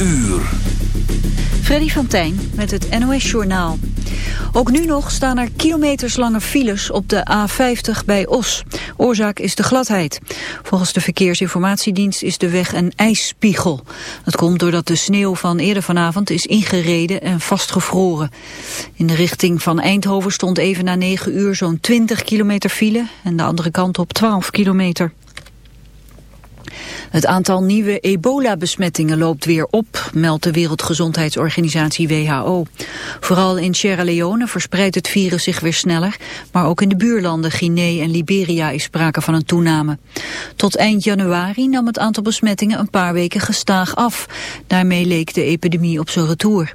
Uur. Freddy van Tijn met het NOS-journaal. Ook nu nog staan er kilometerslange files op de A50 bij Os. Oorzaak is de gladheid. Volgens de Verkeersinformatiedienst is de weg een ijsspiegel. Dat komt doordat de sneeuw van eerder vanavond is ingereden en vastgevroren. In de richting van Eindhoven stond even na 9 uur zo'n 20 kilometer file... en de andere kant op 12 kilometer. Het aantal nieuwe ebola-besmettingen loopt weer op, meldt de Wereldgezondheidsorganisatie WHO. Vooral in Sierra Leone verspreidt het virus zich weer sneller, maar ook in de buurlanden Guinea en Liberia is sprake van een toename. Tot eind januari nam het aantal besmettingen een paar weken gestaag af. Daarmee leek de epidemie op zijn retour.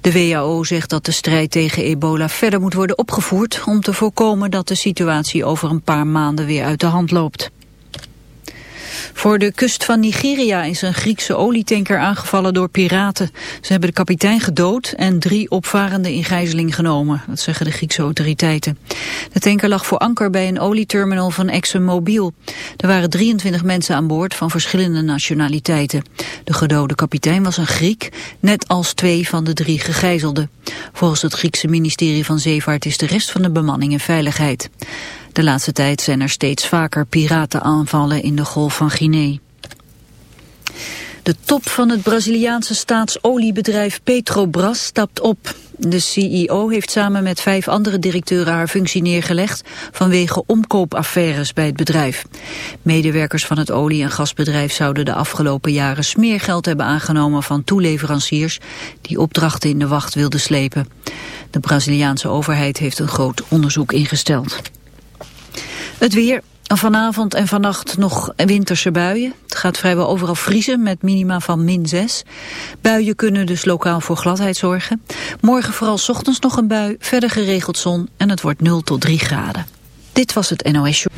De WHO zegt dat de strijd tegen ebola verder moet worden opgevoerd om te voorkomen dat de situatie over een paar maanden weer uit de hand loopt. Voor de kust van Nigeria is een Griekse olietanker aangevallen door piraten. Ze hebben de kapitein gedood en drie opvarenden in gijzeling genomen. Dat zeggen de Griekse autoriteiten. De tanker lag voor anker bij een olieterminal van ExxonMobil. Er waren 23 mensen aan boord van verschillende nationaliteiten. De gedode kapitein was een Griek, net als twee van de drie gegijzelden. Volgens het Griekse ministerie van Zeevaart is de rest van de bemanning in veiligheid. De laatste tijd zijn er steeds vaker piratenaanvallen in de Golf van Guinea. De top van het Braziliaanse staatsoliebedrijf Petrobras stapt op. De CEO heeft samen met vijf andere directeuren haar functie neergelegd vanwege omkoopaffaires bij het bedrijf. Medewerkers van het olie- en gasbedrijf zouden de afgelopen jaren smeergeld hebben aangenomen van toeleveranciers die opdrachten in de wacht wilden slepen. De Braziliaanse overheid heeft een groot onderzoek ingesteld. Het weer. Vanavond en vannacht nog winterse buien. Het gaat vrijwel overal vriezen met minima van min 6. Buien kunnen dus lokaal voor gladheid zorgen. Morgen vooral ochtends nog een bui, verder geregeld zon en het wordt 0 tot 3 graden. Dit was het NOS Show.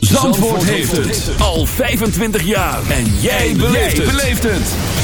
Zandvoort heeft het al 25 jaar. En jij beleeft het.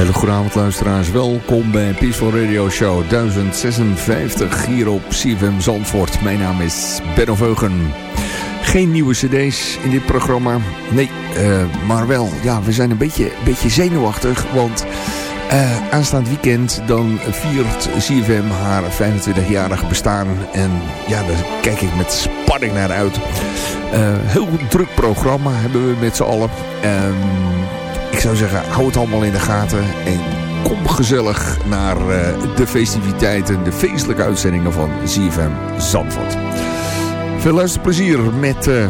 Hele goede luisteraars, welkom bij Peaceful Radio Show 1056 hier op CFM Zandvoort. Mijn naam is Benno Veugen. Geen nieuwe cd's in dit programma, nee, uh, maar wel, ja, we zijn een beetje, beetje zenuwachtig, want uh, aanstaand weekend dan viert CFM haar 25-jarig bestaan en ja, daar kijk ik met spanning naar uit. Uh, heel druk programma hebben we met z'n allen. Um, ik zou zeggen, hou het allemaal in de gaten. En kom gezellig naar uh, de festiviteiten, de feestelijke uitzendingen van ZFM Zandvoort. Veel luisterplezier met uh,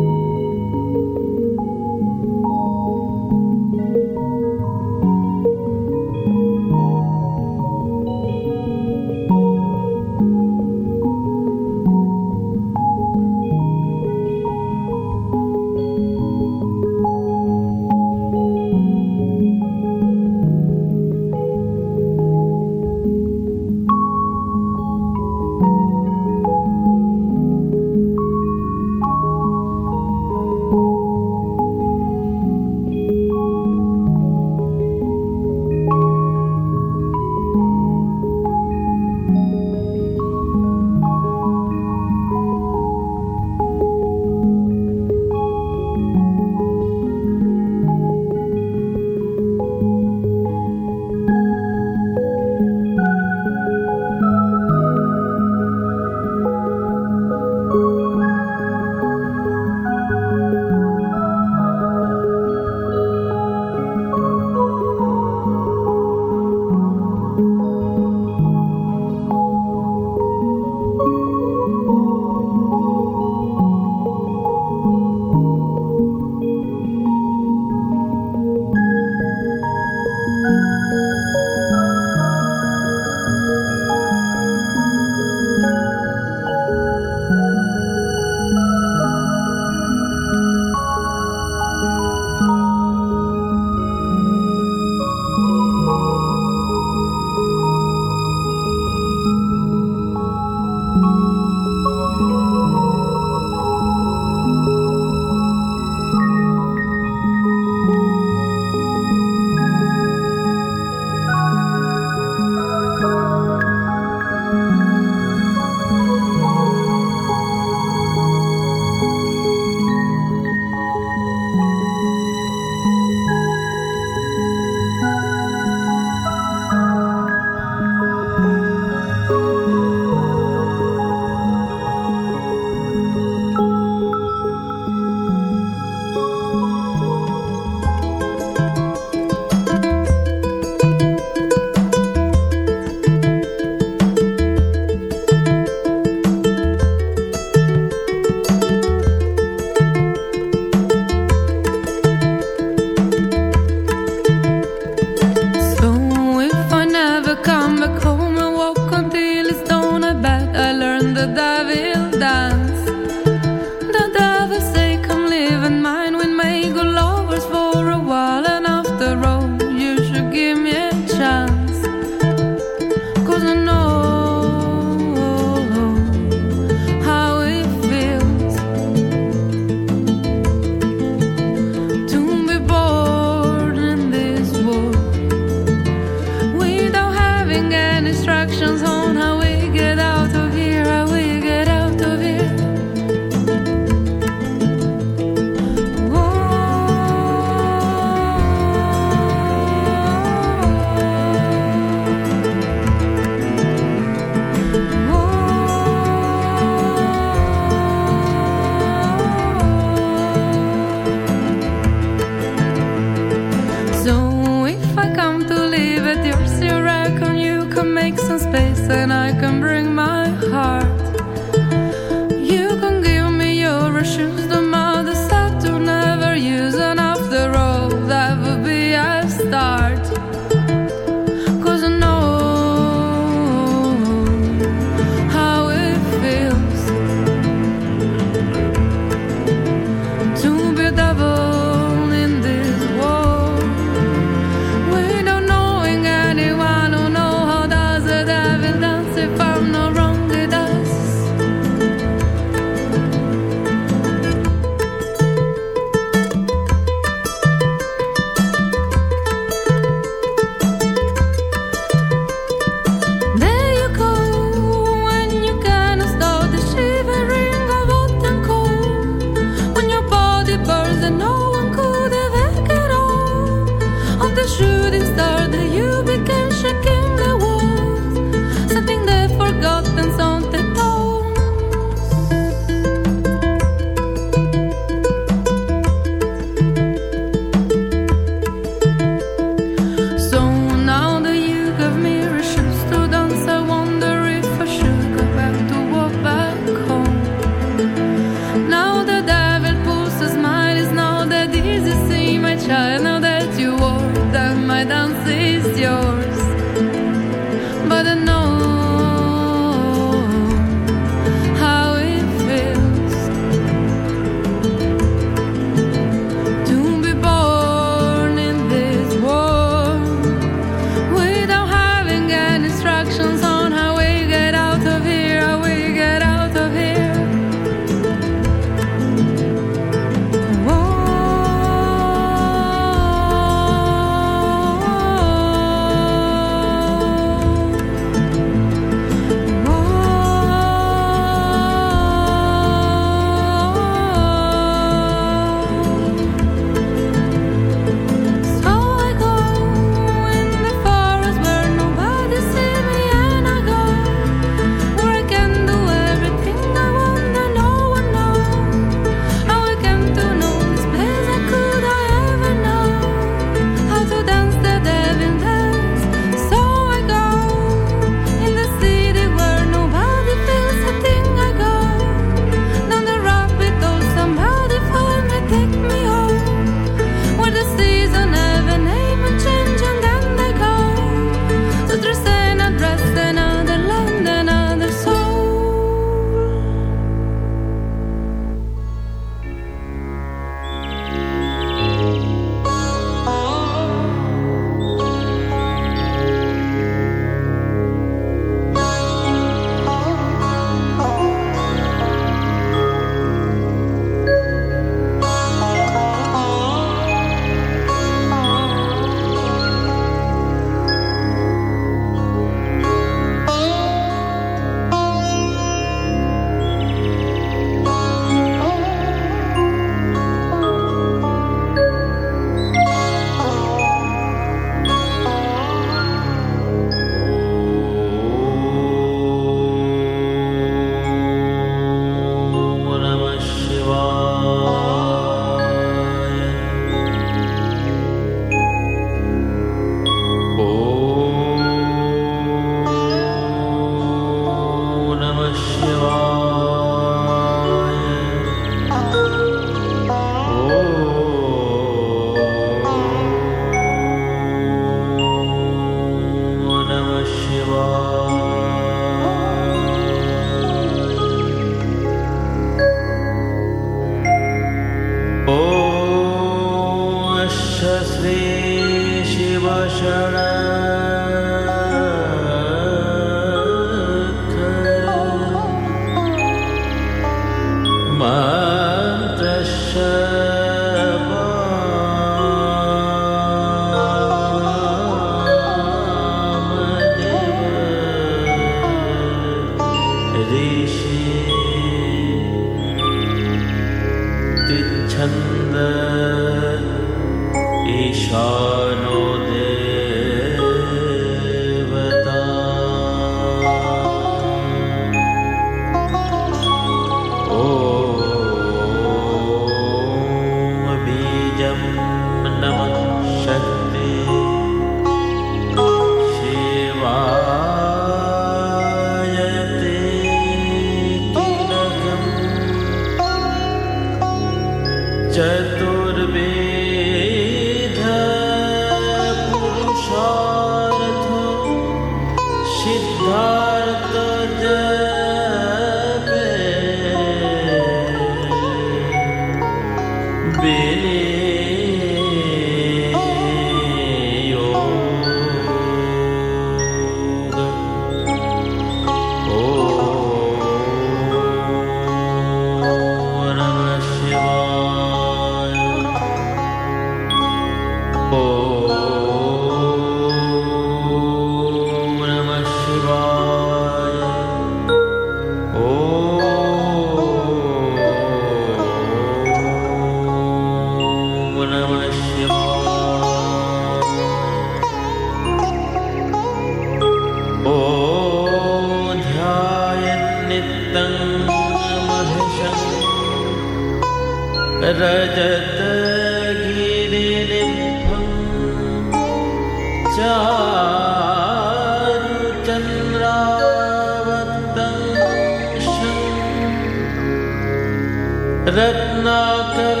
रत्नाकल्पोज्जा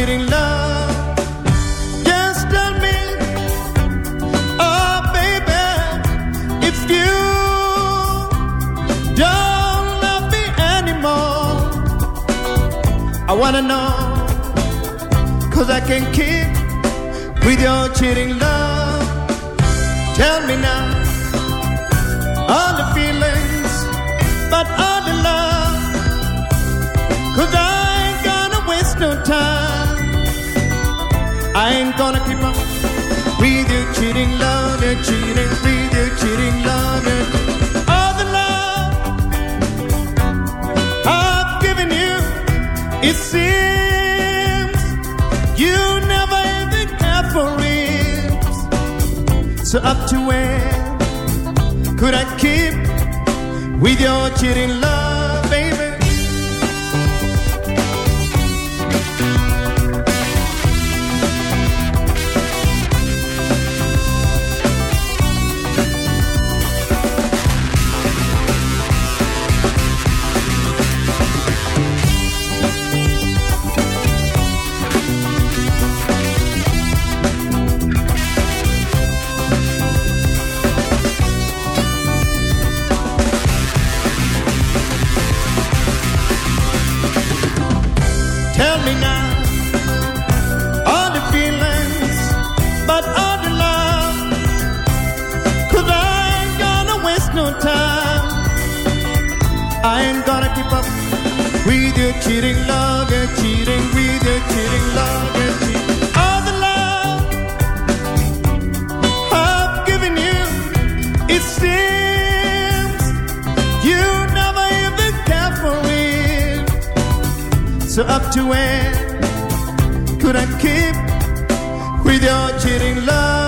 cheating love? Just tell me, oh baby, if you don't love me anymore. I wanna know, cause I can keep with your cheating love. Tell me now, I ain't gonna keep up with your cheating love, your cheating, with your cheating love, your all the love I've given you. It seems you never even care for it. So up to when could I keep with your cheating love, cheating love, your cheating, with your cheating love, your cheating. All the love I've given you, it seems you never even care for it. So up to when could I keep with your cheating love?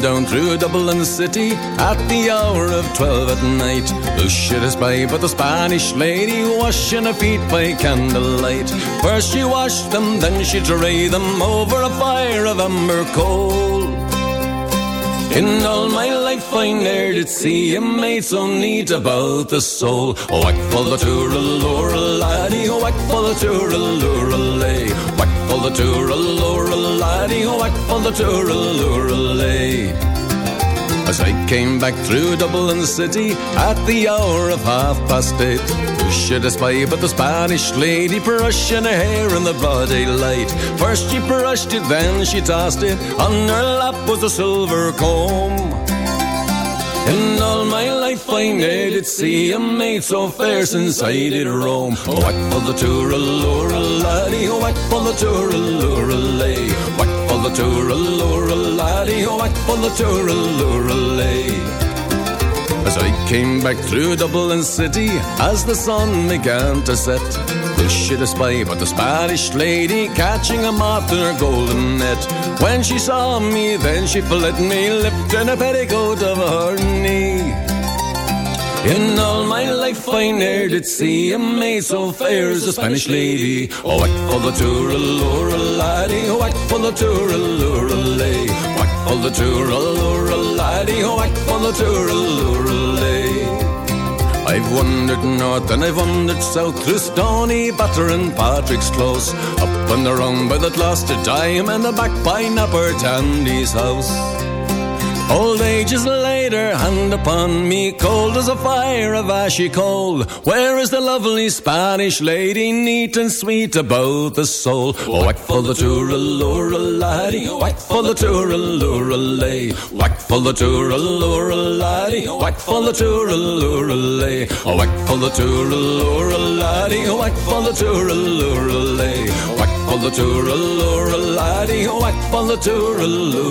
Down through Dublin city at the hour of twelve at night, I spy but the Spanish lady washing her feet by candlelight? First she washed them, then she dried them over a fire of amber coal. In all my life I ne'er did see a maid so neat about the soul. Whack for the tour-a-lure, laddie, oh, whack for the tour-a-lure, lay. Whack for the oh, whack for the tour-a-lure, lay. Eh. As I came back through Dublin city at the hour of half past eight, who should I spy but the Spanish lady brushing her hair in the broad daylight? First she brushed it, then she tossed it. On her lap was a silver comb. In all my life I ne'er did see a maid so fair since I did roam. Whack for the tour-a-lure, laddie, oh, whack for the tour-a-lure, lay. Whack for the tour-a-lure, laddie, oh, whack for the tour-a-lure, lay. As I came back through Dublin city, as the sun began to set, who should I spy but the Spanish lady catching a moth in her golden net? When she saw me, then she fled me, lifting a petticoat of her knee. In all my life I ne'er did see a maid so fair as a Spanish lady. Oh, whack for the tour-a-lure, laddie, oh, whack for the tour-a-lure, lay. Whack for the tour-a-lure, laddie, oh, whack for the tour-a-lure, lay. I've wandered north and I've wandered south through Stoneybatter and Patrick's Close, up and around by the Gloucester Dime and the back by Napper Tandy's house. Old age is later, hand upon me, cold as a fire of ashy coal. Where is the lovely Spanish lady, neat and sweet about the soul? Whack for the tour-a-lure, laddie, whack for the tour-a-lure, lay. Whack for the tour-a-lure, laddie, whack for the tour-a-lure, lay. Whack for the tour-a-lure, laddie, whack for the tour-a-lure, lay. For the tour-a-lure, laddie, whack for the tour-a-lure,